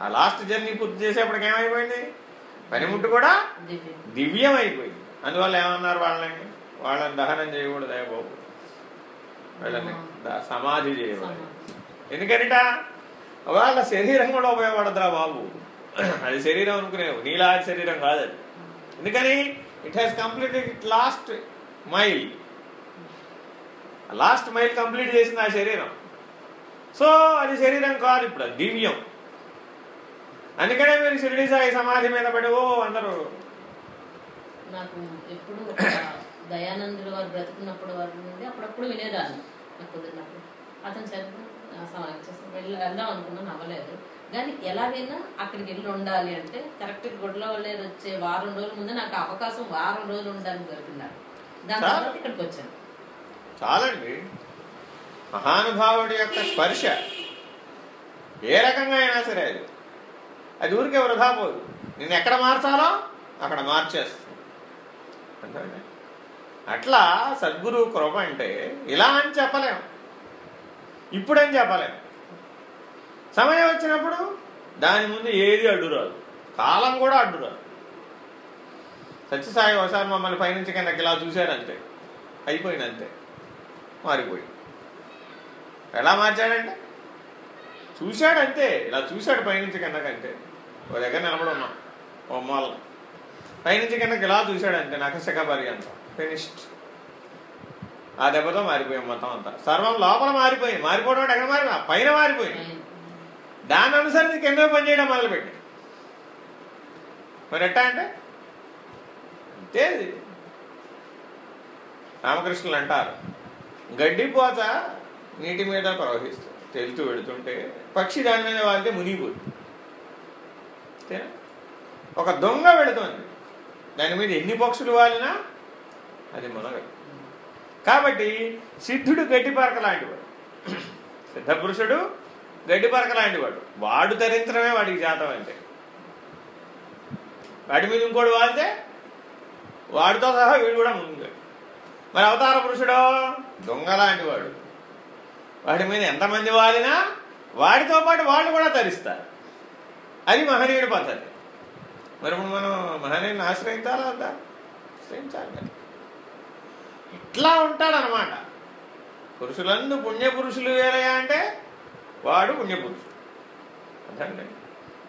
ఆ లాస్ట్ జర్నీ పూర్తి చేసేప్పటికి ఏమైపోయింది? పనిముట్టు కూడా దివ్యం. అయిపోయింది అందువల్ల ఏమన్నారు వాళ్ళని? వాళ్ళని దహనం చేయకూడదు అయ్య బాబు. వాళ్ళని సమాధి చేయకూడదు ఎందుకనిట? వాళ్ళ శరీరం కూడా ఉపయోగపడదురా బాబు. అది శరీరం అనుకునేవు. నీలాది శరీరం కాదు అది ఎందుకని? It has completed it last mile last mile complete చేసింది ఆ శరీరం. సో అది శరీరం కాదు ఇప్పుడు అది దివ్యం. అందుకనే మీరు షిరిడి సాయి సమాధి మీద పడి ఓ అందరూ. నాకు ఎప్పుడు దయానందుడు వారు బ్రతుకున్నప్పుడు వారి నుండి అప్పుడప్పుడు వినేదాన్ని. నాకు కుదిరినప్పుడు. అతను వెళ్ళి వెళ్దాం అనుకున్నాను అవ్వలేదు కానీ ఎలాగైనా అక్కడికి వెళ్ళి ఉండాలి అంటే కరెక్ట్ గుడ్లో వచ్చే వారం రోజుల ముందు నాకు అవకాశం వారం రోజులు ఉండడానికి దొరికింది దాని. తర్వాత ఇక్కడికి వచ్చాను. చాలండి. మహానుభావుడి యొక్క స్పర్శ ఏ రకంగా అయినా సరే అది. అది ఊరికే వృధా పోదు. నేను ఎక్కడ మార్చాలో అక్కడ మార్చేస్తుంది అట్లా సద్గురు కృప అంటే ఇలా అని చెప్పలేం. ఇప్పుడని చెప్పలేం. సమయం వచ్చినప్పుడు దాని ముందు ఏది అడ్డురాదు కాలం కూడా అడ్డురాదు సత్యసాయి ఒకసారి మమ్మల్ని పైనుంచి కిందకి ఇలా చూశారంతే. అయిపోయిందంతే. మారిపోయింది ఎలా మార్చాడంటే? చూశాడు అంతే ఇలా చూశాడు పైనుంచి కిందకంటే. ఓ దగ్గర నిలబడి ఉన్నాం ఓ మూల. పైనుంచి కిందకి ఇలా చూశాడు అంతే. నకశక పర్యంతం ఫినిష్డ్ ఆ దెబ్బతో మారిపోయాం మొత్తం అంతా. సర్వం లోపల మారిపోయింది. మారిపోవడం అంటే ఎక్కడ మారిపోయి పైన మారిపోయింది. దాన్ని అనుసరించి కింద పనిచేయడం మొదలుపెట్టి. మరి ఎట్టా అంటే? అంతే రామకృష్ణులు అంటారు. గడ్డిపోత నీటి మీద ప్రవహిస్తుంది తేలుతూ వెళుతుంటే పక్షి దాని మీద వాలితే మునిగిపోతుంది ఒక దొంగ వెళుతోంది. దాని మీద ఎన్ని పక్షులు వాలినా అది మునగదు. కాబట్టి సిద్ధుడు గడ్డిపరక లాంటివాడు. సిద్ధపురుషుడు గడ్డిపరక లాంటివాడు. వాడు తరించడమే వాడికి జాతం అంటే. వాడి మీద ఇంకోటి వాలితే వాడితో సహా వీడు కూడా ముందు మరి అవతార పురుషుడో? దొంగ లాంటి వాడు. వాడి మీద ఎంతమంది వాలినా వాడితో పాటు వాళ్ళు కూడా తరిస్తారు. అది మహనీయుడి పద్ధతి. మరి ఇప్పుడు మనం మహనీయుని ఆశ్రయించాలా వద్దా? ఆశ్రయించాలి మరి. ఇట్లా ఉంటాడనమాట పురుషులందు పుణ్యపురుషులు వేరయా అంటే వాడు పుణ్యపురుషుడు. అదండి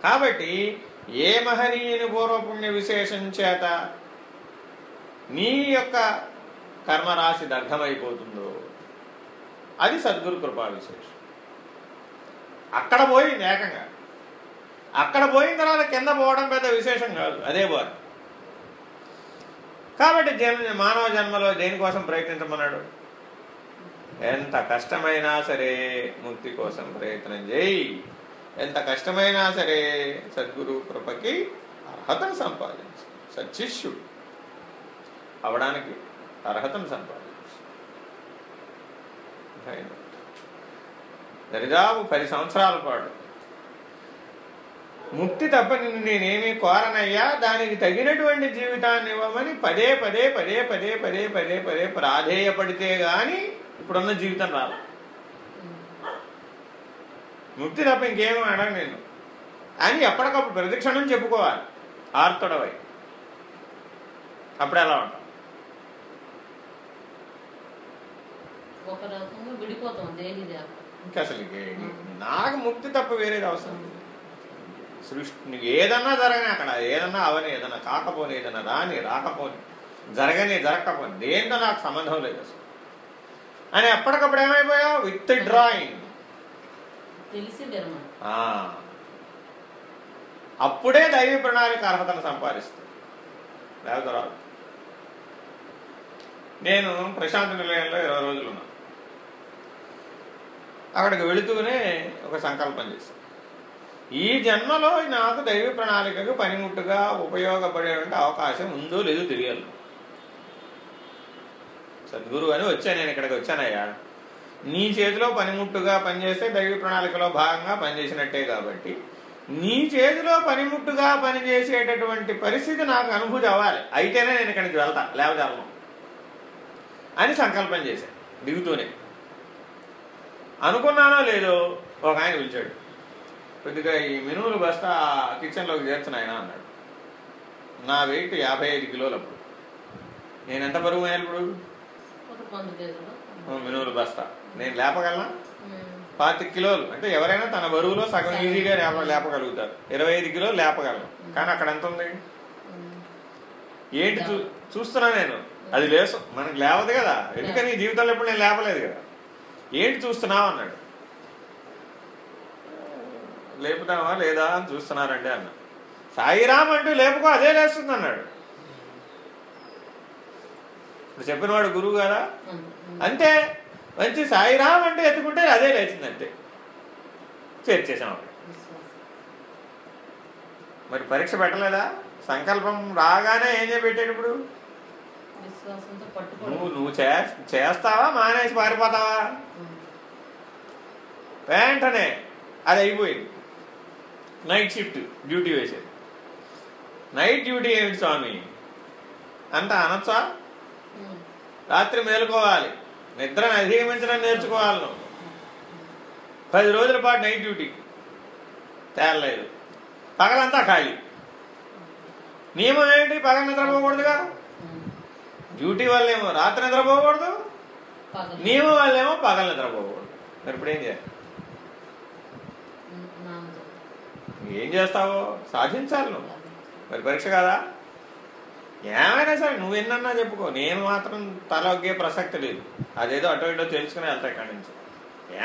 కాబట్టి ఏ మహనీయుని పూర్వపుణ్య విశేషం చేత నీ యొక్క కర్మరాశి దగ్ధమైపోతుందో అది సద్గురు కృపా విశేషం అక్కడ పోయి ఏకంగా అక్కడ పోయిన తర్వాత కింద పోవడం పెద్ద విశేషం కాదు. అదే పోదు కాబట్టి జన్మ మానవ జన్మలో దేనికోసం ప్రయత్నించమన్నాడు? ఎంత కష్టమైనా సరే ముక్తి కోసం ప్రయత్నం చేయి. ఎంత కష్టమైనా సరే సద్గురు కృపకి అర్హతను సంపాదించు. సచ్చిష్యుడు. అవడానికి అర్హతను సంపాదించు. దరిదాపు పది సంవత్సరాల పాటు. ముక్తి తప్ప నిన్ను నేనేమీ కోరనయ్యా? దానికి తగినటువంటి జీవితాన్ని ఇవ్వమని పదే పదే పదే పదే పదే పదే పదే ప్రాధేయపడితే గాని ఇప్పుడున్న జీవితం రాల ముక్తి తప్ప ఇంకేమీ అడగ నేను. అని ఎప్పటికప్పుడు ప్రతిక్షణం చెప్పుకోవాలి. ఆర్తుడవై. అప్పుడు ఎలా ఉంటాం ఒక రకంగా విడిపోతాం దేని దాకా ఇంకా అసలు నాకు ముక్తి తప్ప వేరేది అవసరం సృష్టి ఏదన్నా జరగని అక్కడ ఏదన్నా అవని ఏదన్నా కాకపోని ఏదన్నా రాని రాకపోని జరగని జరగకపోని దేంతో నాకు సంబంధం లేదు అసలు. అని ఎప్పటికప్పుడు ఏమైపోయావు? Withdrawing. అప్పుడే దైవ ప్రణాళిక అర్హతను సంపాదిస్తుంది లేకపోతే రాదు. నేను ప్రశాంత నిలయంలో ఇరవై రోజులు అక్కడికి వెళుతూనే ఒక సంకల్పం చేశాను ఈ జన్మలో నాకు దైవ ప్రణాళికకు పనిముట్టుగా ఉపయోగపడేటువంటి అవకాశం ఉందో లేదో తెలియాలి సద్గురు అని వచ్చాను నేను ఇక్కడికి వచ్చానయ్యా. నీ చేతిలో పనిముట్టుగా పనిచేస్తే దైవ ప్రణాళికలో భాగంగా పనిచేసినట్టే కాబట్టి నీ చేతిలో పనిముట్టుగా పనిచేసేటటువంటి పరిస్థితి నాకు అనుభూతి అవ్వాలి. అయితేనే నేను ఇక్కడికి వెళ్తాను వెళ్తా అని సంకల్పం చేశాను దిగుతూనే. అనుకున్నానో లేదో ఒక ఆయన పిలిచాడు. కొద్దిగా ఈ మినుములు బస్తా కిచెన్లోకి చేర్చున్నాయన అన్నాడు. నా వెయిట్ యాభై ఐదు కిలోలు అప్పుడు. నేను ఎంత బరువు అయ్యాను ఇప్పుడు? మినుములు బస్తా. నేను లేపగలనా. పాతిక కిలోలు. అంటే ఎవరైనా తన బరువులో సగం ఈజీగా లేప లేపగలుగుతారు. ఇరవై ఐదు కిలోలు లేపగలను. కానీ అక్కడ ఎంత ఉంది. ఏంటి చూ చూస్తున్నా నేను. అది లేసు. మనకు లేవదు కదా. ఎందుకని జీవితంలో ఎప్పుడు నేను లేపలేదు కదా? ఏంటి చూస్తున్నావు అన్నాడు. లేపుతావా లేదా అని చూస్తున్నారండి అన్న. సాయిరామ్ అంటూ లేపుకో అదే లేస్తుంది అన్నాడు. ఇప్పుడు చెప్పినవాడు గురువు కదా అంతే. మంచి సాయిరామ్ అంటే ఎత్తుకుంటే అదే లేచింది అంతే. చేర్చేసాం అక్కడ మరి పరీక్ష పెట్టలేదా? సంకల్పం రాగానే ఏం చేయబెట్టాడు ఇప్పుడు? విశ్వాసంతో నువ్వు నువ్వు చే- చేస్తావా? మానేసి పారిపోతావా. వెంటనే అది అయిపోయింది. నైట్ షిఫ్ట్ డ్యూటీ వేసేది. నైట్ డ్యూటీ ఏమిటి స్వామి? అంత అనొచ్చా. రాత్రి మేలుకోవాలి. నిద్రను అధిగమించడం నేర్చుకోవాలి నువ్వు. పది రోజుల పాటు నైట్ డ్యూటీ తేలలేదు. పగలంతా ఖాళీ. నియమం ఏంటి? పగలు నిద్రపోకూడదుగా. డ్యూటీ వల్లేమో రాత్రి నిద్రపోకూడదు. నియమం వల్లేమో పగలు నిద్రపోకూడదు. మరి ఇప్పుడు ఏం చేయాలి. ఏం చేస్తావో? సాధించాలి నువ్వు. మరి పరీక్ష కాదా? ఏమైనా సరే నువ్వు ఎన్నన్నా చెప్పుకో. నేను మాత్రం తల ఒగ్గే ప్రసక్తి లేదు. అదేదో అటో ఇటో తెలుసుకుని వెళ్తా ఇక్కడి నుంచి.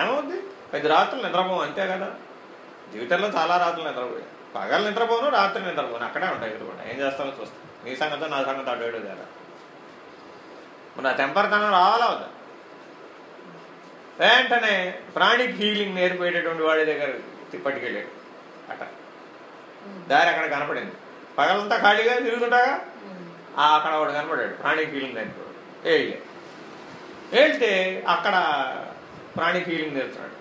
ఏమవుద్ది? పది రాత్రులు నిద్రపోవు అంతే కదా? జీవితంలో చాలా రాత్రులు నిద్రపోయాయి పగలు నిద్రపోను రాత్రి నిద్రపోను. అక్కడే ఉంటాయి కూడా ఏం చేస్తానో చూస్తాను నీ సంగతో నా సంగతి అటో ఇటో చేయాలి మరి నా టెంపర్తనం రావాలా వద్దా వెంటనే ప్రాణిక్ హీలింగ్ నేర్పేటటువంటి వాడి దగ్గర పట్టుకెళ్ళాడు అట. దారి అక్కడ కనపడింది పగలంతా ఖాళీగా తిరుగుతుంటాగా అక్కడ ఒకడు కనపడాడు ప్రాణిక్ హీలింగ్ నేర్పాడు ఏలే వెళ్తే అక్కడ ప్రాణిక్ హీలింగ్ నేర్చున్నాడు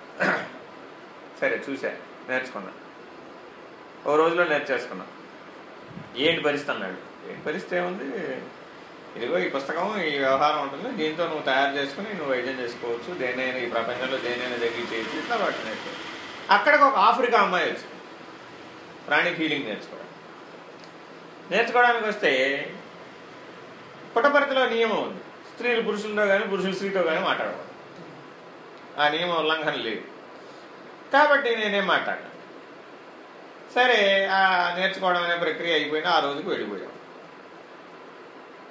సరే చూసా నేర్చుకున్నా ఓ రోజులో నేర్చేసుకున్నా ఏంటి పరిస్థితి అన్నాడు ఏంటి పరిస్థితి ఏముంది ఇదిగో ఈ పుస్తకం ఈ వ్యవహారం ఉంటుంది. దీంతో నువ్వు తయారు చేసుకుని నువ్వు వైద్యం చేసుకోవచ్చు. దేనైనా ఈ ప్రపంచంలో దేనైనా దగ్గర చేయొచ్చు. ఇట్లా వాటి నేర్చుకో అక్కడికి ఒక ఆఫ్రికా అమ్మాయి వచ్చింది. ప్రాణి ఫీలింగ్ నేర్చుకోవడం నేర్చుకోవడానికి వస్తే పుట్టపర్తిలో నియమం ఉంది. స్త్రీలు పురుషులతో కానీ పురుషులు స్త్రీతో కానీ మాట్లాడకూడదు. ఆ నియమం ఉల్లంఘన లేదు. కాబట్టి నేనేం మాట్లాడాను. సరే ఆ నేర్చుకోవడం అనే ప్రక్రియ అయిపోయినా ఆ రోజుకి వెళ్ళిపోయాం.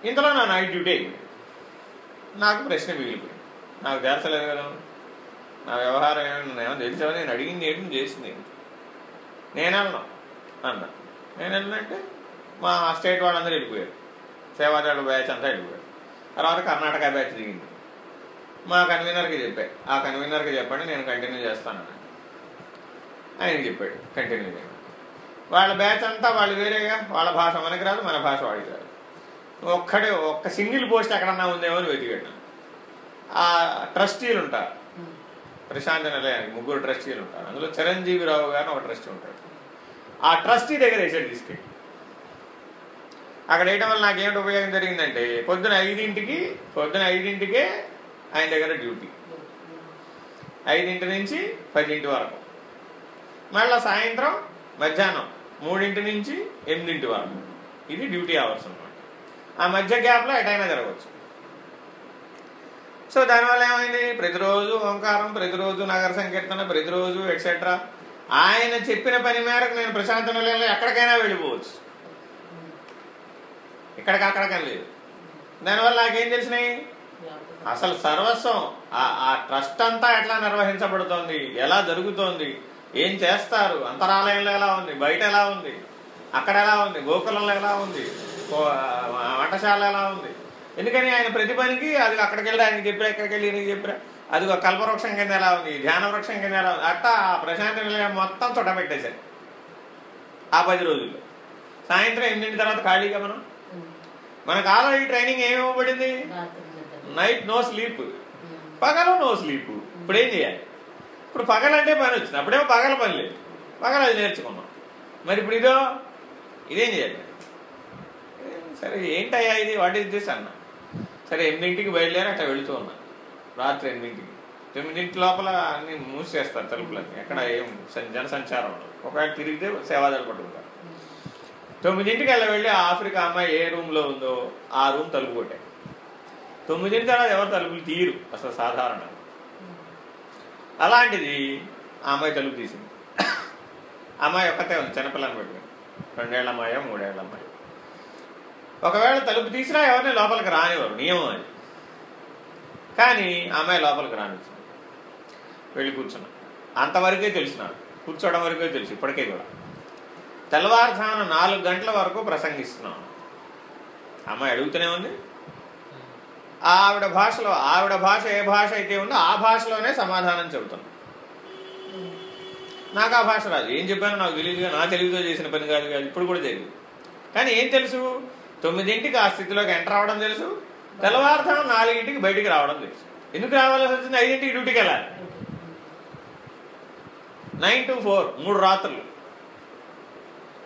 ఇంతలో నా నైట్ డ్యూటీ అయిపోయింది నాకు ప్రశ్న మిగిలిపోయింది. నాకు తెరచలేదు కదా నా వ్యవహారం ఏమైనా ఏమో తెలిసావా నేను అడిగింది ఏంటి? చేసింది ఏంటి? నేను వెళ్ళను అన్నా. నేను వెళ్ళినంటే మా స్టేట్ వాళ్ళందరూ వెళ్ళిపోయారు. సేవాదాడు బ్యాచ్ అంతా వెళ్ళిపోయారు. తర్వాత కర్ణాటక బ్యాచ్ దిగింది. మా కన్వీనర్కి చెప్పా. ఆ కన్వీనర్కి చెప్పండి నేను కంటిన్యూ చేస్తానని ఆయన చెప్పాడు కంటిన్యూ చేయండి వాళ్ళ బ్యాచ్ అంతా వాళ్ళు వేరేగా? వాళ్ళ భాష మనకి రాదు మన భాష వాడికి రాదు. ఒక్కడే ఒక్క సింగిల్ పోస్ట్ ఎక్కడన్నా ఉందేమో అని వెతికాడు. ఆ ట్రస్టీలు ఉంటారు. ప్రశాంత నిలయానికి ముగ్గురు ట్రస్టీలు ఉంటారు. అందులో చిరంజీవిరావు గారిని ఒక ట్రస్టీ ఉంటాడు. ఆ ట్రస్టీ దగ్గర వేసాడు తీసుకెళ్ళి. అక్కడ వేయడం వల్ల నాకేమిటి ఉపయోగం జరిగిందంటే పొద్దున ఐదింటికి పొద్దున ఐదింటికే ఆయన దగ్గర డ్యూటీ. ఐదింటి నుంచి పదింటి వరకు. మళ్ళీ సాయంత్రం మధ్యాహ్నం మూడింటి నుంచి ఎనిమిదింటి వరకు. ఇది డ్యూటీ అవర్స్ అనమాట ఆ మధ్య గ్యాప్లో ఎటైనా జరగవచ్చు. సో దానివల్ల ఏమైంది? ప్రతిరోజు ఓంకారం ప్రతిరోజు నగర సంకీర్తన ప్రతిరోజు ఎట్సెట్రా ఆయన చెప్పిన పని మేరకు నేను ప్రశాంత నిలయంలో ఎక్కడికైనా వెళ్ళిపోవచ్చు. ఇక్కడికి అక్కడికని లేదు. దానివల్ల నాకేం తెలిసినాయి? అసలు సర్వస్వం ఆ ట్రస్ట్ అంతా ఎట్లా నిర్వహించబడుతోంది? ఎలా జరుగుతోంది? ఏం చేస్తారు? అంతరాలయంలో ఎలా ఉంది? బయట ఎలా ఉంది? అక్కడ ఎలా ఉంది? గోకులంలో ఎలా ఉంది? ఓ- వంటశాల ఎలా ఉంది? ఎందుకని ఆయన ప్రతి పనికి అది అక్కడికి వెళ్ళి ఆయనకి చెప్పిరా ఇక్కడికి వెళ్ళి ఈయనకి చెప్పిరా? అది ఒక కల్పవృక్షం కింద ఎలా ఉంది? ధ్యాన వృక్షం కింద ఎలా ఉంది? అట్టా ఆ ప్రశాంత నిలయం మొత్తం చుట్టబెట్టేశారు. ఆ పది రోజుల్లో. సాయంత్రం ఎనిమిది తర్వాత ఖాళీగా మనం? మనకు ఆల్రెడీ ట్రైనింగ్ ఏమి ఇవ్వబడింది? Night no sleep. పగలు నో స్లీప్. ఇప్పుడు ఏం చేయాలి? ఇప్పుడు పగలంటే పని వచ్చింది. అప్పుడేమో పగల పని లేదు. పగలు అది నేర్చుకున్నాం. మరి ఇప్పుడు ఇదో ఇదేం చేయాలి? సరే ఏంటయ్యా ఇది? వాట్ ఈస్ దిస్ అన్న. సరే ఎనిమిదింటికి బయలుదేరి అట్లా వెళుతూ ఉన్నా. రాత్రి ఎనిమిదింటికి. తొమ్మిదింటి లోపల అన్ని మూసేస్తారు తలుపులన్నీ. ఎక్కడ ఏం జనసంచారం ఉండదు. ఒకవేళ తిరిగితే సేవాదాలు పట్టుకుంటారు. తొమ్మిదింటికి అలా వెళ్ళి ఆఫ్రికా అమ్మాయి ఏ రూమ్లో ఉందో ఆ రూమ్ తలుపు కొట్టాయి. తొమ్మిదింటి తర్వాత ఎవరు తలుపులు తీరు అసలు సాధారణ అలాంటిది ఆ అమ్మాయి తలుపు తీసింది. అమ్మాయి ఒక్కతే ఉంది చిన్నపిల్లని పెట్టుకుని రెండేళ్ళ అమ్మాయో మూడేళ్ళ అమ్మాయి. ఒకవేళ తలుపు తీసినా ఎవరిని లోపలికి రానివ్వరు. నియమం అది. కానీ ఆ అమ్మాయి లోపలికి రానిచ్చింది వెళ్ళి కూర్చున్నా అంతవరకే తెలిసినాడు. కూర్చోవడం వరకే తెలుసు ఇప్పటికే కూడా. తెల్లవారుజామున నాలుగు గంటల వరకు ప్రసంగిస్తున్నాను అమ్మాయి అడుగుతూనే ఉంది. ఆవిడ భాషలో ఆవిడ భాష ఏ భాష అయితే ఉందో ఆ భాషలోనే సమాధానం చెబుతాను నాకు ఆ భాష రాదు. ఏం చెప్పానో నాకు తెలియదుగా నా తెలుగుతో చేసిన పని కాదు కాదు ఇప్పుడు కూడా తెలియదు. కానీ ఏం తెలుసు? తొమ్మిదింటికి ఆ స్థితిలోకి ఎంటర్ అవ్వడం తెలుసు. తెల్లవారుతనం నాలుగింటికి బయటికి రావడం తెలుసు. ఎందుకు రావాల్సి వచ్చింది ఐదింటికి డ్యూటీకి వెళ్ళాలి. నైన్ టు ఫోర్ మూడు రాత్రులు.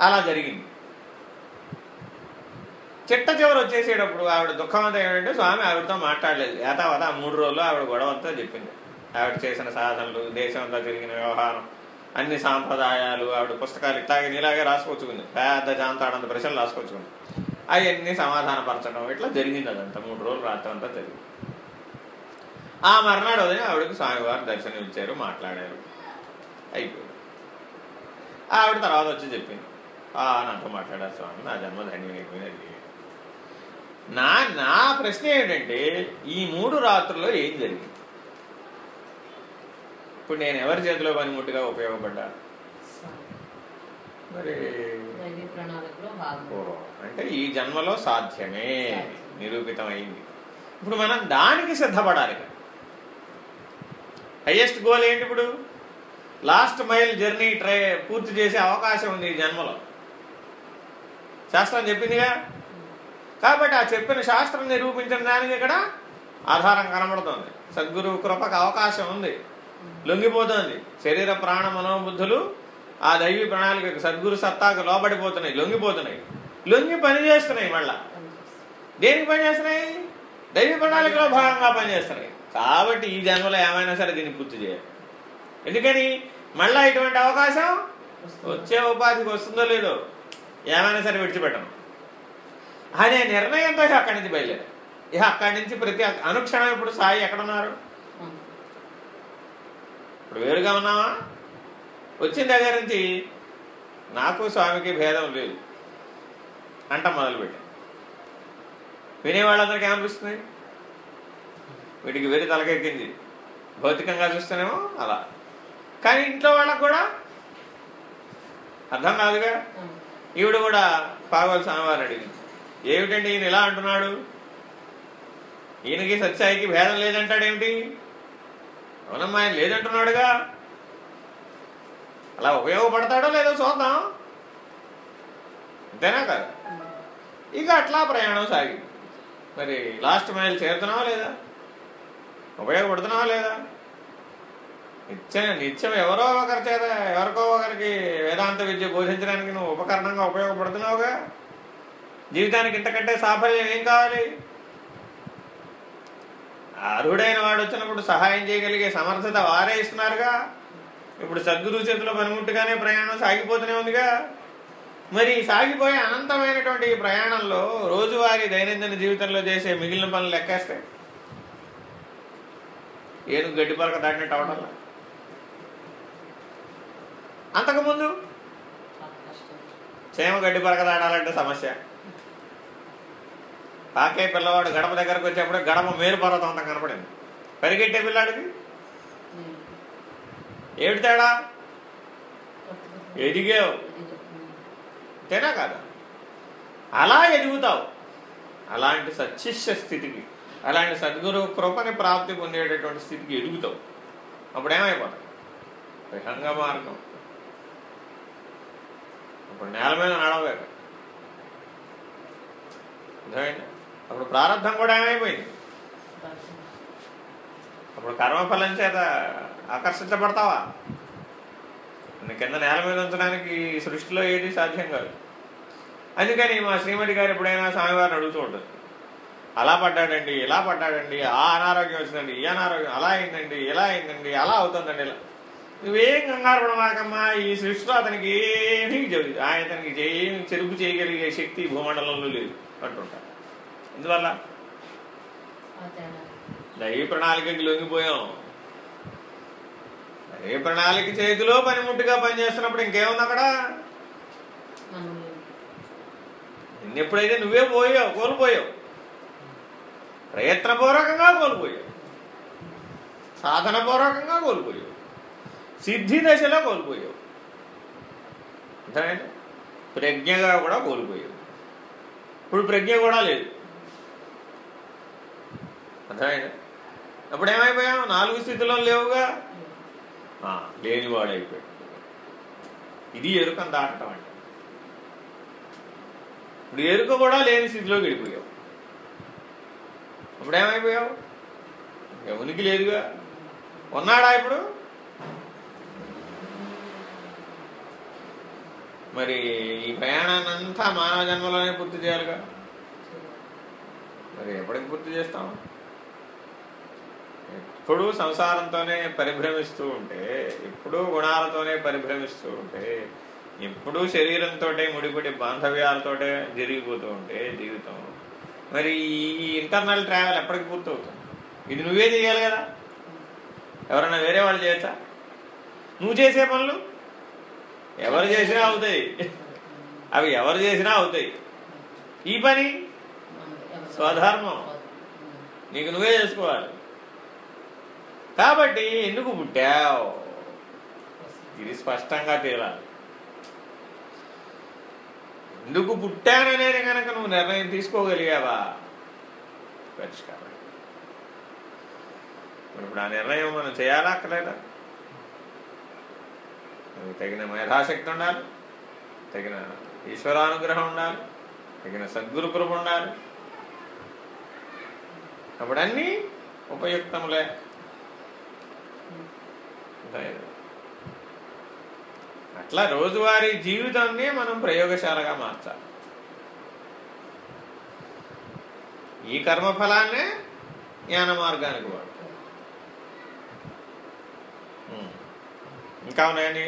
అలా జరిగింది. చిట్ట చివరి వచ్చేసేటప్పుడు ఆవిడ దుఃఖం అంతా ఏమిటంటే స్వామి ఆవిడతో మాట్లాడలేదు. యాతావత ఆ మూడు రోజులు ఆవిడ గొడవంతా చెప్పింది. ఆవిడ చేసిన సాధనలు దేశం అంతా జరిగిన వ్యవహారం అన్ని సాంప్రదాయాలు ఆవిడ పుస్తకాలు ఇట్లాగే నీలాగే రాసుకొచ్చుకుంది పెద్ద జాంతాడంత ప్రశ్నలు రాసుకొచ్చుకుంది అవన్నీ సమాధానపరచడం. ఇట్లా జరిగింది అదంతా. మూడు రోజులు రాత్రి అంతా జరిగింది. ఆ మర్నాడు ఉదయం ఆవిడకి స్వామివారు దర్శనం ఇచ్చారు మాట్లాడారు. అయిపోయింది. ఆవిడ తర్వాత వచ్చి చెప్పింది. ఆ నాతో మాట్లాడారు స్వామి. నా జన్మ ధన్యం అయిపోయింది నా నా ప్రశ్న ఏంటంటే ఈ మూడు రాత్రుల్లో ఏం జరిగింది? ఇప్పుడు నేను ఎవరి చేతిలో పనిముట్టుగా ఉపయోగపడ్డా మరి దైవీ ప్రణాళికలో భాగం. ఓ, అంటే ఈ జన్మలో సాధ్యమే నిరూపితమైంది. ఇప్పుడు మనం దానికి సిద్ధపడాలి హయ్యెస్ట్ గోల్ ఏంటి ఇప్పుడు? లాస్ట్ మైల్ జర్నీ ట్రై పూర్తి చేసే అవకాశం ఉంది ఈ జన్మలో. శాస్త్రం చెప్పిందిగా? కాబట్టి ఆ చెప్పిన శాస్త్రం నిరూపించిన దానికి ఇక్కడ ఆధారం కనబడుతుంది. సద్గురు కృపకు అవకాశం ఉంది. లొంగిపోతుంది. శరీర ప్రాణ మనోబుద్ధులు ఆ దైవీ ప్రణాళికకు సద్గురు సత్తాకు లోబడిపోతున్నాయి లొంగిపోతున్నాయి. లొంగి పని చేస్తున్నాయి మళ్ళా. దేనికి పని చేస్తున్నాయి? దైవీ ప్రణాళికలో భాగంగా పనిచేస్తున్నాయి కాబట్టి ఈ జన్మలో ఏమైనా సరే దీన్ని పూర్తి చేయాలి. ఎందుకని? మళ్ళా ఇటువంటి అవకాశం వచ్చే ఉపాధికి వస్తుందో లేదో ఏమైనా సరే విడిచిపెట్టను అనే నిర్ణయంతో అక్కడి నుంచి బయలుదేరు. ఇక అక్కడి నుంచి ప్రతి అనుక్షణం ఇప్పుడు సాయి ఎక్కడున్నారు ఇప్పుడు వేరుగా ఉన్నావా? వచ్చిన దగ్గర నుంచి నాకు స్వామికి భేదం లేదు. అంట మొదలుపెట్టి వినేవాళ్ళందరికీ ఏమనిపిస్తుంది వీటికి వెరి తలకెక్కింది. భౌతికంగా చూస్తేనేమో అలా. కానీ ఇంట్లో వాళ్ళకు కూడా అర్థం కాదుగా? ఈవిడ కూడా పాగోలు స్వామివారు అడిగింది. ఏమిటండి ఈయన ఇలా అంటున్నాడు? ఈయనకి సత్యాయికి భేదం లేదంటాడేమిటి? అవునమ్మా ఆయన లేదంటున్నాడుగా? అలా ఉపయోగపడతాడో లేదో చూద్దాం. అంతేనా కదా? ఇక అట్లా ప్రయాణం సాగింది. మరి లాస్ట్ మైల్ చేరుతున్నావా లేదా? ఉపయోగపడుతున్నావా లేదా? నిత్యం నిత్యం ఎవరో ఒకరి చేత ఎవరికో ఒకరికి వేదాంత విద్య బోధించడానికి నువ్వు ఉపకరణంగా ఉపయోగపడుతున్నావుగా? జీవితానికి ఇంతకంటే సాఫల్యం ఏం కావాలి? అర్హుడైన వాడు వచ్చినప్పుడు సహాయం చేయగలిగే సమర్థత వారే ఇస్తున్నారుగా? ఇప్పుడు సద్గురు చేతిలో పనిముట్టుగానే ప్రయాణం సాగిపోతూనే ఉందిగా. మరి సాగిపోయే అనంతమైనటువంటి ఈ ప్రయాణంలో రోజువారీ దైనందిన జీవితంలో చేసే మిగిలిన పనులు లెక్కేస్తే ఏనుగు గడ్డి పలక దాటినట్టు అవడం అంతకుముందు చాలా చేమ గడ్డి పలక దాటాలంటే సమస్య. పాకే పిల్లవాడు గడప దగ్గరకు వచ్చేప్పుడు గడప మేలు పర్వతం అంత కనపడింది. పరిగెట్టే పిల్లాడికి ఏమిటి తేడా? ఎదిగావు. అంతేనా కాదా? అలా ఎదుగుతావు. అలాంటి సచ్చిష్య స్థితికి అలాంటి సద్గురు కృపని ప్రాప్తి పొందేటటువంటి స్థితికి ఎదుగుతావు. అప్పుడు ఏమైపోతావు విహంగ మార్గం. అప్పుడు నేల మీద నడవలేక అర్థమైందా? అప్పుడు ప్రారంభం కూడా ఏమైపోయింది? అప్పుడు కర్మఫలం చేత ఆకర్షించబడతావా? నిన్ను కింద నేల మీద ఉంచడానికి సృష్టిలో ఏది సాధ్యం కాదు. అందుకని మా శ్రీమతి గారు ఎప్పుడైనా స్వామివారిని అడుగుతూ ఉంటుంది అలా పడ్డాడండి ఇలా పడ్డాడండి ఆ అనారోగ్యం వచ్చిందండి ఈ అనారోగ్యం అలా అయిందండి ఇలా అయిందండి అలా అవుతుందండి ఇలా. నువ్వేం కంగారు పడమాకమ్మా ఈ సృష్టిలో అతనికి ఏమీ జరుగుతుంది ఆయన అతనికి ఏమి చెరుపు చేయగలిగే శక్తి భూమండలంలో లేదు అంటుంటారు ఎందువల్ల? దైవ ప్రణాళికకి లొంగిపోయాం. దైవ ప్రణాళిక చేతిలో పనిముట్టుగా పనిచేస్తున్నప్పుడు ఇంకేముంది అక్కడ? ఎప్పుడైతే నువ్వే పోయావు కోల్పోయావు. ప్రయత్నపూర్వకంగా కోల్పోయావు. సాధనపూర్వకంగా కోల్పోయావు. సిద్ధి దశలో కోల్పోయావు. అర్థమైందా? ప్రజ్ఞగా కూడా కోల్పోయావు. ఇప్పుడు ప్రజ్ఞ కూడా లేదు. అర్థమైంది? అప్పుడు ఏమైపోయాం నాలుగు స్థితిలో లేవుగా. లేనివాడైపోయాడు. ఇది ఎరుకను దాటటం అంటే. ఇప్పుడు ఎరుక కూడా లేని స్థితిలోకి వెళ్ళిపోయావు ఇప్పుడు ఏమైపోయావు? ఎవరికి లేదుగా. ఉన్నాడా ఇప్పుడు? మరి ఈ ప్రయాణాన్ని అంతా మానవ జన్మలోనే పూర్తి చేయాలిగా. మరి ఎప్పటికి పూర్తి చేస్తాము ఎప్పుడు సంసారంతోనే పరిభ్రమిస్తూ ఉంటే ఎప్పుడూ గుణాలతోనే పరిభ్రమిస్తూ ఉంటే ఎప్పుడూ శరీరంతో ముడిపడి బాంధవ్యాలతోటే జరిగిపోతూ ఉంటే జీవితం. మరి ఈ ఇంటర్నల్ ట్రావెల్ ఎప్పటికి పూర్తవుతుంది? ఇది నువ్వే చేయాలి కదా? ఎవరైనా వేరే వాళ్ళు చేయొచ్చా? నువ్వు చేసే పనులు? ఎవరు చేసినా అవుతాయి. అవి ఎవరు చేసినా అవుతాయి. ఈ పని? స్వధర్మం. నీకు నువ్వే చేసుకోవాలి. కాబట్టి ఎందుకు పుట్టావు? ఇది స్పష్టంగా తేలాలి. ఎందుకు పుట్టాననేది కనుక నువ్వు నిర్ణయం తీసుకోగలిగావా? పరిష్కారం. ఇప్పుడు ఆ నిర్ణయం మనం చేయాలా అక్కర్లేదా? తగిన మేధాశక్తి ఉండాలి తగిన ఈశ్వరానుగ్రహం ఉండాలి తగిన సద్గురు కృప ఉండాలి. అప్పుడన్నీ ఉపయుక్తములే. ఉంటాయి అట్లా రోజువారీ జీవితాన్ని మనం ప్రయోగశాలగా మార్చాలి. ఈ కర్మఫలాన్నే జ్ఞాన మార్గానికి వాడతాం ఇంకా ఉన్నాయండి?